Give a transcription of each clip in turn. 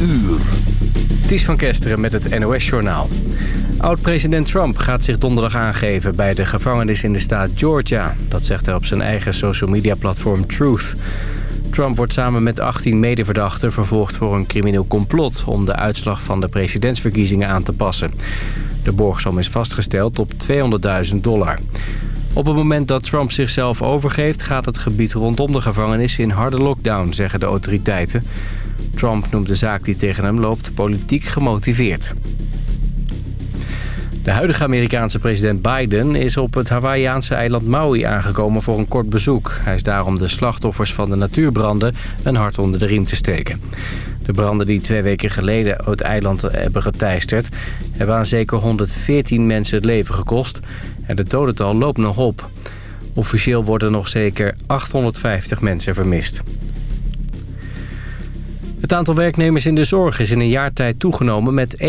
uur. Ties van Kesteren met het NOS-journaal. Oud-president Trump gaat zich donderdag aangeven bij de gevangenis in de staat Georgia. Dat zegt hij op zijn eigen social media platform Truth. Trump wordt samen met 18 medeverdachten vervolgd voor een crimineel complot... om de uitslag van de presidentsverkiezingen aan te passen. De borgsom is vastgesteld op 200.000 dollar. Op het moment dat Trump zichzelf overgeeft... gaat het gebied rondom de gevangenis in harde lockdown, zeggen de autoriteiten. Trump noemt de zaak die tegen hem loopt politiek gemotiveerd. De huidige Amerikaanse president Biden is op het Hawaïaanse eiland Maui aangekomen voor een kort bezoek. Hij is daar om de slachtoffers van de natuurbranden een hart onder de riem te steken. De branden die twee weken geleden het eiland hebben geteisterd... hebben aan zeker 114 mensen het leven gekost. En de dodental loopt nog op. Officieel worden nog zeker 850 mensen vermist. Het aantal werknemers in de zorg is in een jaar tijd toegenomen met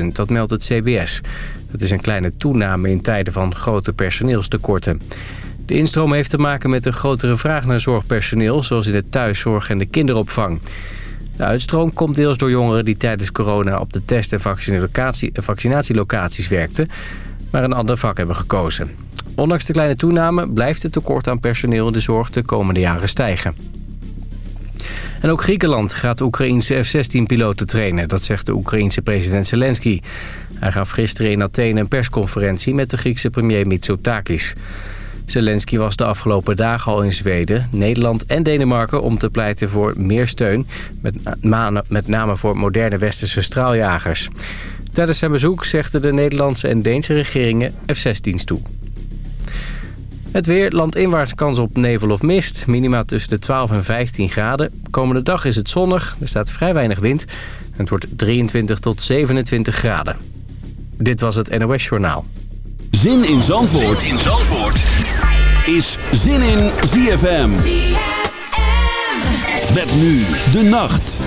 21.000. Dat meldt het CBS. Dat is een kleine toename in tijden van grote personeelstekorten. De instroom heeft te maken met een grotere vraag naar zorgpersoneel... zoals in de thuiszorg en de kinderopvang. De uitstroom komt deels door jongeren die tijdens corona... op de test- en vaccinatielocaties werkten... maar een ander vak hebben gekozen. Ondanks de kleine toename blijft het tekort aan personeel in de zorg... de komende jaren stijgen. En ook Griekenland gaat Oekraïense F-16-piloten trainen. Dat zegt de Oekraïense president Zelensky. Hij gaf gisteren in Athene een persconferentie met de Griekse premier Mitsotakis. Zelensky was de afgelopen dagen al in Zweden, Nederland en Denemarken... om te pleiten voor meer steun, met, met name voor moderne westerse straaljagers. Tijdens zijn bezoek zegden de Nederlandse en Deense regeringen F-16's toe. Het weer, landinwaarts kans op nevel of mist. Minima tussen de 12 en 15 graden. Komende dag is het zonnig, er staat vrij weinig wind. En het wordt 23 tot 27 graden. Dit was het NOS Journaal. Zin in Zandvoort, zin in Zandvoort. is Zin in ZFM. ZFM. Met nu de nacht.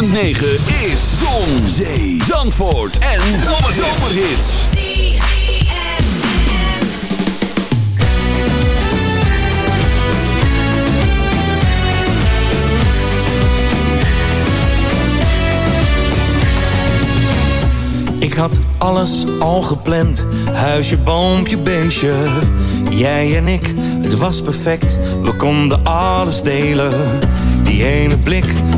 106.9 is Zon, Zee, Zandvoort en Zomerhits. Ik had alles al gepland, huisje, boompje, beestje. Jij en ik, het was perfect, we konden alles delen. Die ene blik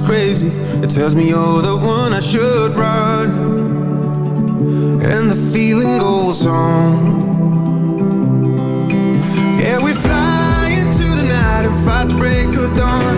is crazy. It tells me you're the one I should run. And the feeling goes on. Yeah, we fly into the night and fight the break of dawn.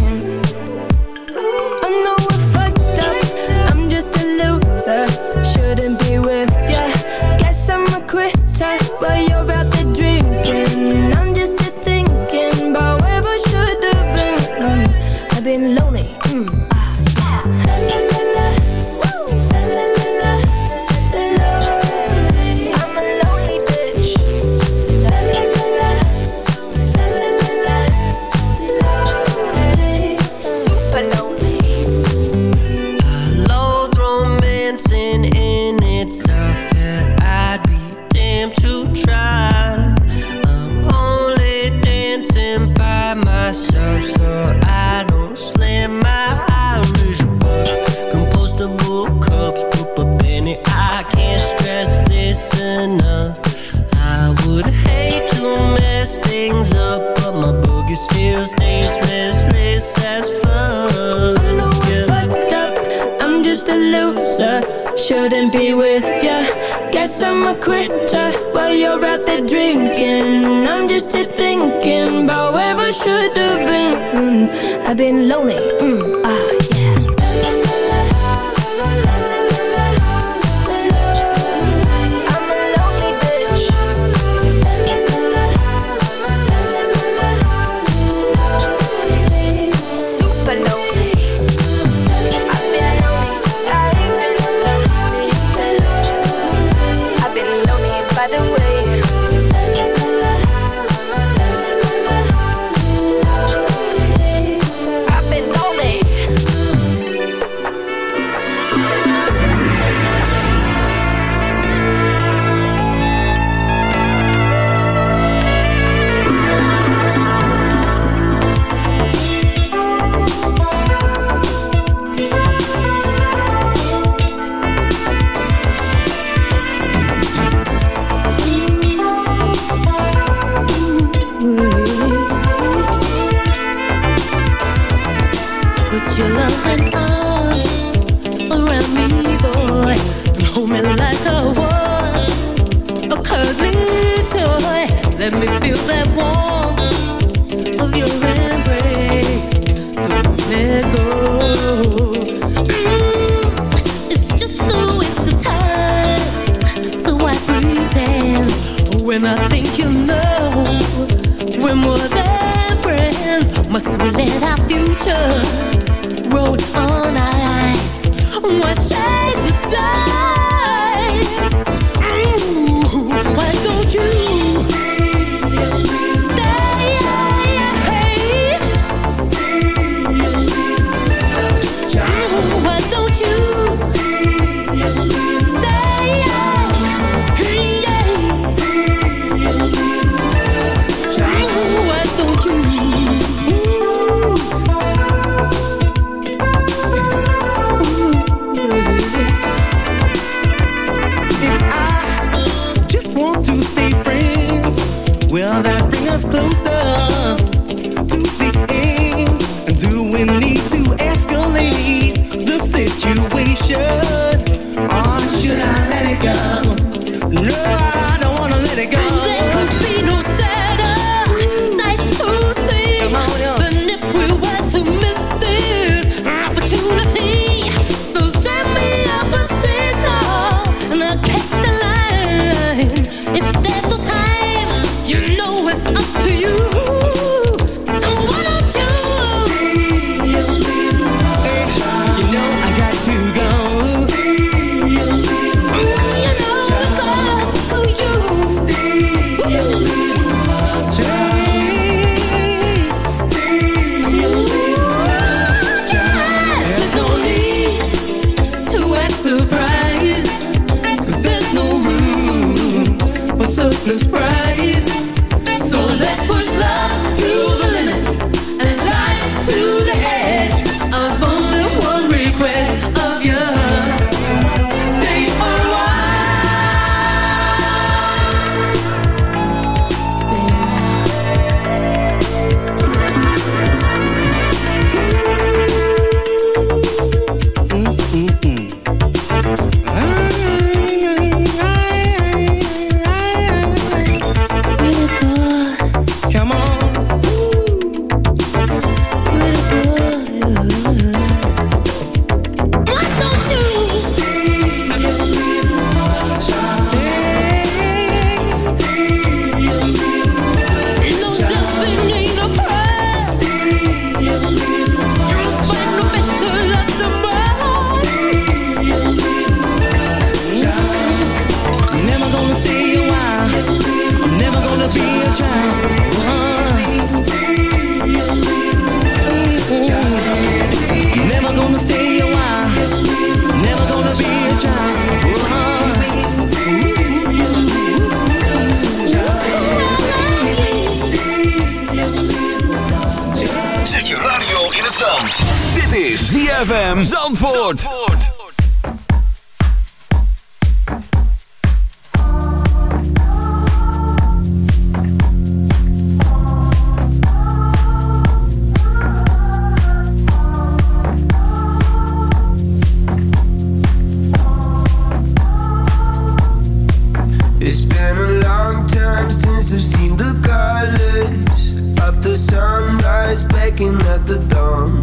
I've seen the colors of the sunrise baking at the dawn.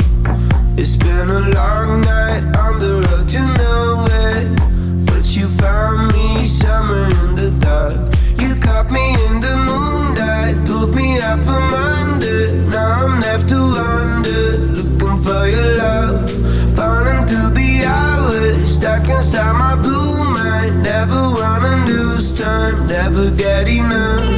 It's been a long night on the road to nowhere, but you found me somewhere in the dark. You caught me in the moonlight, pulled me out from under. Now I'm left to wonder, looking for your love, falling through the hours, stuck inside my blue mind. Never wanna lose time, never get enough.